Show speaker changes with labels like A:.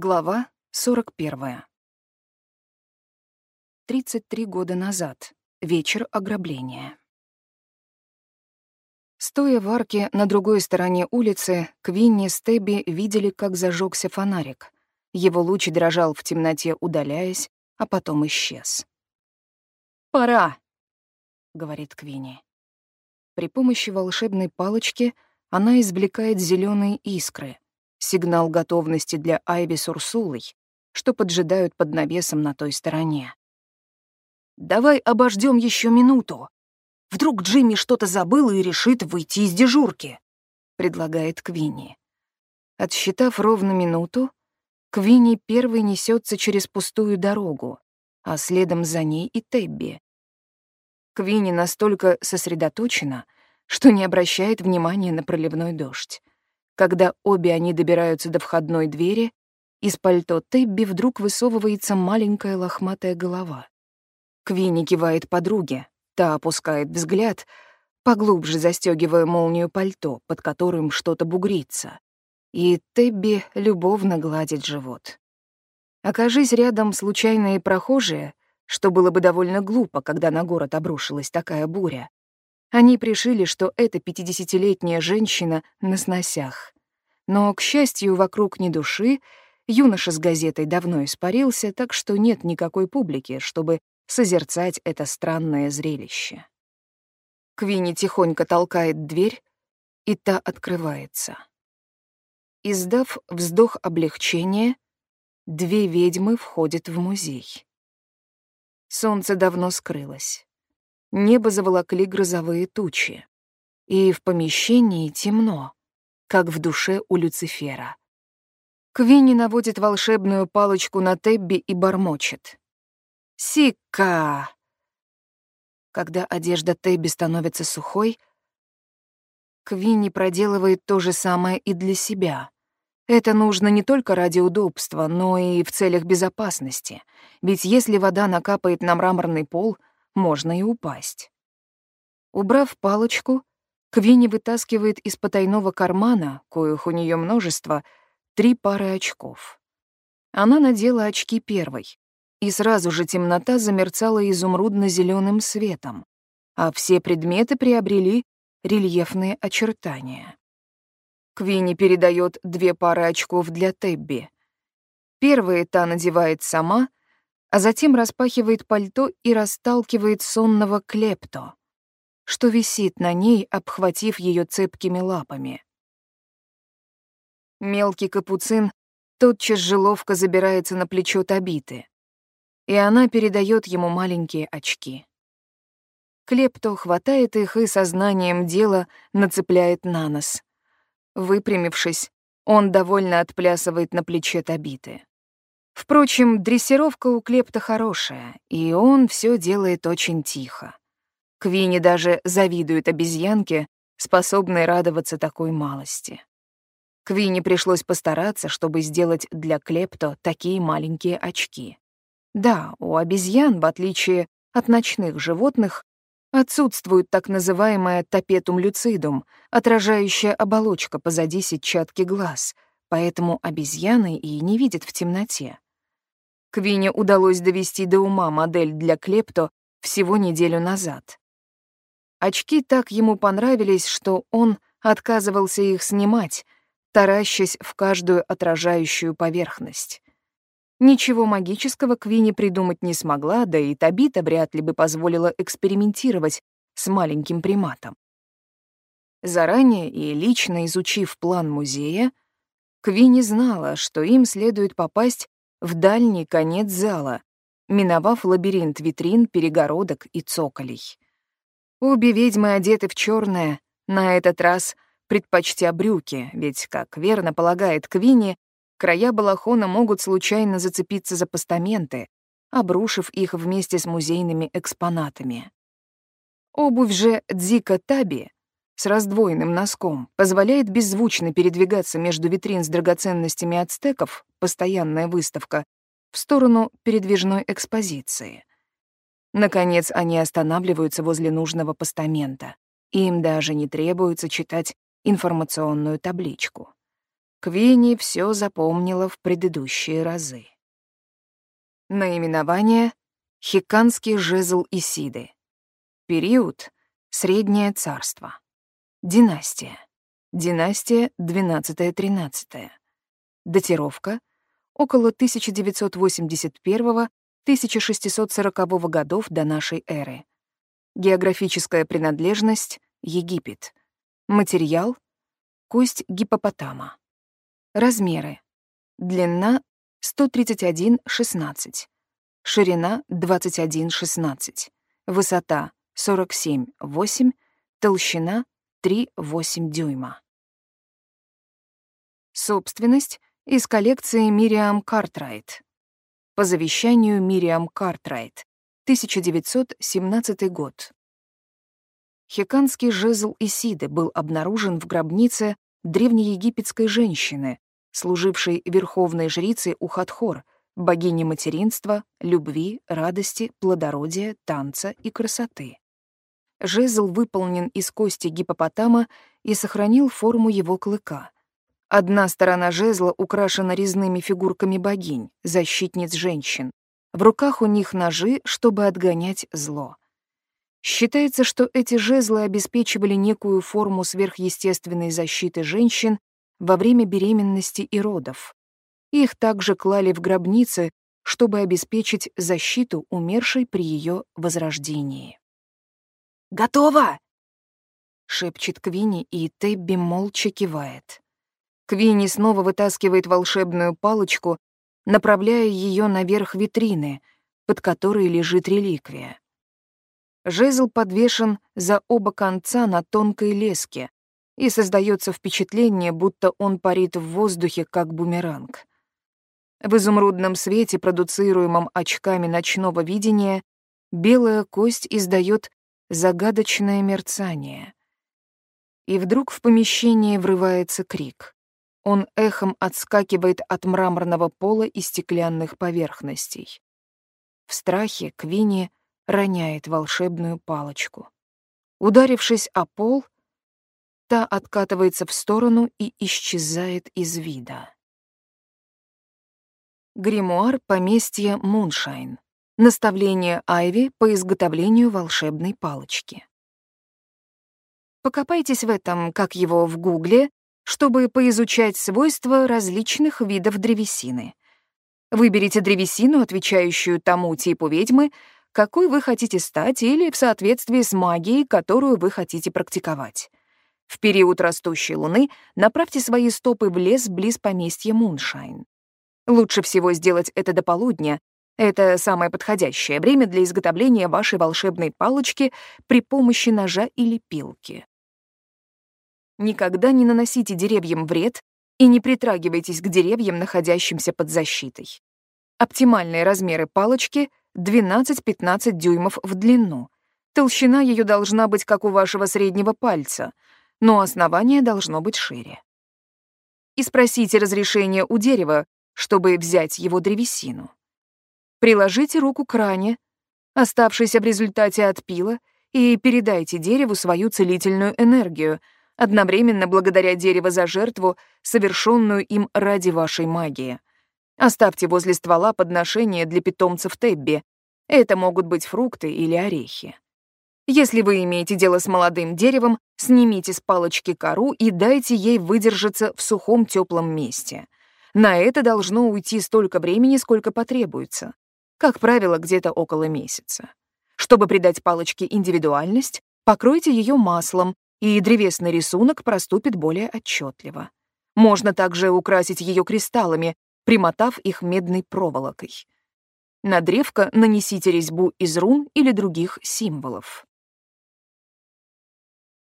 A: Глава 41. 33 года назад. Вечер ограбления. Стоя в арке на другой стороне улицы, Квинни с Тебби видели, как зажегся фонарик. Его луч дрожал в темноте, удаляясь, а потом исчез. «Пора!» — говорит Квинни. При помощи волшебной палочки она извлекает зеленые искры — Сигнал готовности для Айви с Урсулой, что поджидают под навесом на той стороне. «Давай обождем еще минуту. Вдруг Джимми что-то забыл и решит выйти из дежурки», — предлагает Квинни. Отсчитав ровно минуту, Квинни первый несется через пустую дорогу, а следом за ней и Тебби. Квинни настолько сосредоточена, что не обращает внимания на проливной дождь. Когда обе они добираются до входной двери, из пальто Тебби вдруг высовывается маленькая лохматая голова. Квинни кивает подруге, та опускает взгляд, поглубже застегивая молнию пальто, под которым что-то бугрится. И Тебби любовно гладит живот. Окажись рядом случайные прохожие, что было бы довольно глупо, когда на город обрушилась такая буря, они пришили, что эта пятидесятилетняя женщина на сносях. Но, к счастью, вокруг ни души, юноша с газетой давно испарился, так что нет никакой публики, чтобы созерцать это странное зрелище. Квинни тихонько толкает дверь, и та открывается. Издав вздох облегчения, две ведьмы входят в музей. Солнце давно скрылось небо заволокли грозовые тучи. И в помещении темно, как в душе у Люцифера. Квинни наводит волшебную палочку на Тебби и бормочет. «Сика!» Когда одежда Тебби становится сухой, Квинни проделывает то же самое и для себя. Это нужно не только ради удобства, но и в целях безопасности. Ведь если вода накапает на мраморный пол — можно и упасть. Убрав палочку, Квинни вытаскивает из потайного кармана, коих у нее множество, три пары очков. Она надела очки первой, и сразу же темнота замерцала изумрудно зеленым светом, а все предметы приобрели рельефные очертания. Квинни передает две пары очков для Тебби. Первые та надевает сама, а затем распахивает пальто и расталкивает сонного клепто, что висит на ней, обхватив ее цепкими лапами. Мелкий капуцин тотчас же ловко забирается на плечо Табиты, и она передает ему маленькие очки. Клепто хватает их и сознанием дела нацепляет на нос. Выпрямившись, он довольно отплясывает на плече Табиты. Впрочем, дрессировка у Клепта хорошая, и он все делает очень тихо. Квинни даже завидует обезьянке, способной радоваться такой малости. Квинни пришлось постараться, чтобы сделать для Клепто такие маленькие очки. Да, у обезьян, в отличие от ночных животных, отсутствует так называемая топетум люцидум, отражающая оболочка позади сетчатки глаз, поэтому обезьяны и не видят в темноте. Квине удалось довести до ума модель для Клепто всего неделю назад. Очки так ему понравились, что он отказывался их снимать, таращась в каждую отражающую поверхность. Ничего магического Квинни придумать не смогла, да и Табита вряд ли бы позволила экспериментировать с маленьким приматом. Заранее и лично изучив план музея, Квинни знала, что им следует попасть в дальний конец зала, миновав лабиринт витрин, перегородок и цоколей. Обе ведьмы одеты в черное, на этот раз предпочтя брюки, ведь, как верно полагает Квинни, края балахона могут случайно зацепиться за постаменты, обрушив их вместе с музейными экспонатами. Обувь же Дзика Таби с раздвоенным носком позволяет беззвучно передвигаться между витрин с драгоценностями ацтеков, постоянная выставка, в сторону передвижной экспозиции. Наконец, они останавливаются возле нужного постамента. Им даже не требуется читать информационную табличку. Квинни все запомнила в предыдущие разы. Наименование — Хиканский жезл Исиды. Период — Среднее царство. Династия. Династия 12-13. Датировка — около 1981-1640 годов до нашей эры. Географическая принадлежность — Египет. Материал — кость гипопотама. Размеры. Длина — 131,16. Ширина — 21,16. Высота — 47,8. Толщина — 3,8 дюйма. Собственность из коллекции Мириам Картрайт. По завещанию Мириам Картрайт. 1917 год. Хиканский жезл Исиды был обнаружен в гробнице древнеегипетской женщины, служившей верховной жрицей Ухатхор, богини материнства, любви, радости, плодородия, танца и красоты. Жезл выполнен из кости гипопотама и сохранил форму его клыка. Одна сторона жезла украшена резными фигурками богинь, защитниц женщин. В руках у них ножи, чтобы отгонять зло. Считается, что эти жезлы обеспечивали некую форму сверхъестественной защиты женщин во время беременности и родов. Их также клали в гробницы, чтобы обеспечить защиту умершей при ее возрождении. «Готово!» — шепчет Квинни, и Тебби молча кивает. Квинни снова вытаскивает волшебную палочку, направляя ее наверх витрины, под которой лежит реликвия. Жезл подвешен за оба конца на тонкой леске, и создается впечатление, будто он парит в воздухе, как бумеранг. В изумрудном свете, продуцируемом очками ночного видения, белая кость издает загадочное мерцание. И вдруг в помещение врывается крик. Он эхом отскакивает от мраморного пола и стеклянных поверхностей. В страхе Квинни роняет волшебную палочку. Ударившись о пол, та откатывается в сторону и исчезает из вида. Гримуар поместья Муншайн. Наставление Айви по изготовлению волшебной палочки. Покопайтесь в этом, как его в Гугле, чтобы поизучать свойства различных видов древесины. Выберите древесину, отвечающую тому типу ведьмы, какой вы хотите стать или в соответствии с магией, которую вы хотите практиковать. В период растущей луны направьте свои стопы в лес близ поместья Муншайн. Лучше всего сделать это до полудня. Это самое подходящее время для изготовления вашей волшебной палочки при помощи ножа или пилки. Никогда не наносите деревьям вред и не притрагивайтесь к деревьям, находящимся под защитой. Оптимальные размеры палочки 12-15 дюймов в длину. Толщина ее должна быть как у вашего среднего пальца, но основание должно быть шире. И спросите разрешение у дерева, чтобы взять его древесину. Приложите руку к ране, оставшейся в результате от пила, и передайте дереву свою целительную энергию, одновременно благодаря дерево за жертву, совершенную им ради вашей магии. Оставьте возле ствола подношения для питомцев Тебби. Это могут быть фрукты или орехи. Если вы имеете дело с молодым деревом, снимите с палочки кору и дайте ей выдержаться в сухом теплом месте. На это должно уйти столько времени, сколько потребуется. Как правило, где-то около месяца. Чтобы придать палочке индивидуальность, покройте ее маслом, и древесный рисунок проступит более отчетливо. Можно также украсить ее кристаллами, примотав их медной проволокой. На древко нанесите резьбу из рун или других символов.